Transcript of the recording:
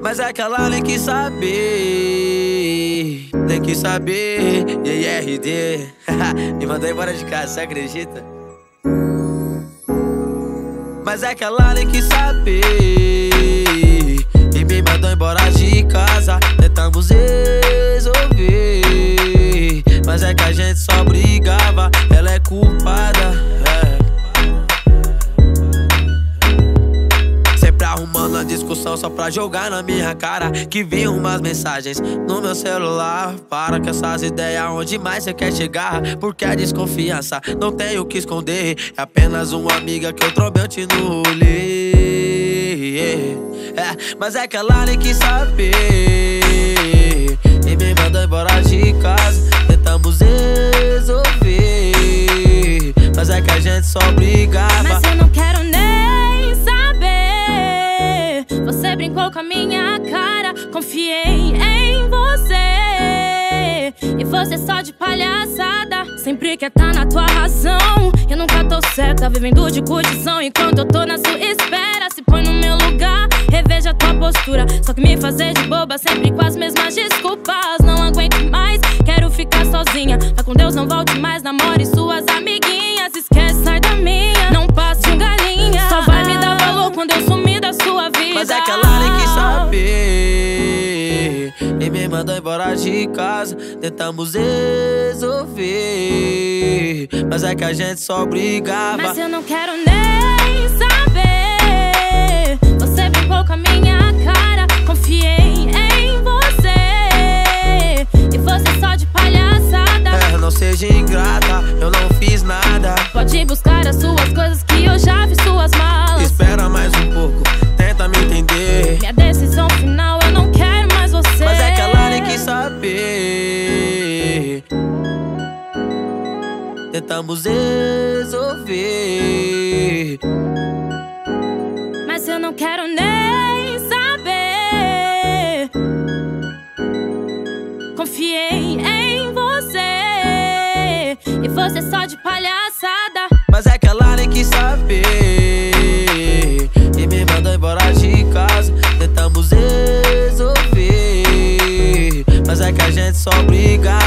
Mas é que ela nem quis saber. Nem quis saber. IRD. Me mandou embora de casa, você acredita? Mas é que ela nem quis saber. E me mandou embora de casa. Tentamos resolver. Mas é que a gente só brigava. Ela é culpada. Discussão só pra jogar na minha cara. Que vi umas mensagens no meu celular. Para com essas ideias, onde mais você quer chegar? Porque a desconfiança não tenho o que esconder. É apenas uma amiga que eu trombei no rolê. É, mas é que ela nem quis saber. E me mandou embora de casa. Tentamos resolver. Mas é que a gente só brigava. Com a minha cara. Confiei em você. E você só de palhaçada. Sempre quer tá na tua razão. Eu nunca tô certa, vivendo de curtição. Enquanto eu tô na sua espera. Se põe no meu lugar, reveja tua postura. Só que me fazer de boba, sempre com as mesmas desculpas. Não aguento mais, quero ficar sozinha. Tá com Deus, não volte mais. Namore suas amiguinhas. Saber. E me mandou embora de casa. Tentamos resolver. Mas é que a gente só brigava. Mas eu não quero nem saber. Você brincou com a minha cara. Confiei em você. E você só de palhaçada. É, não seja ingrata, eu não fiz nada. Pode buscar as suas coisas que eu já vi Tentamos resolver. Mas eu não quero nem saber. Confiei em você. E você só de palhaçada. Mas é que ela nem quis saber. E me mandou embora de casa. Tentamos resolver. Mas é que a gente só brigava.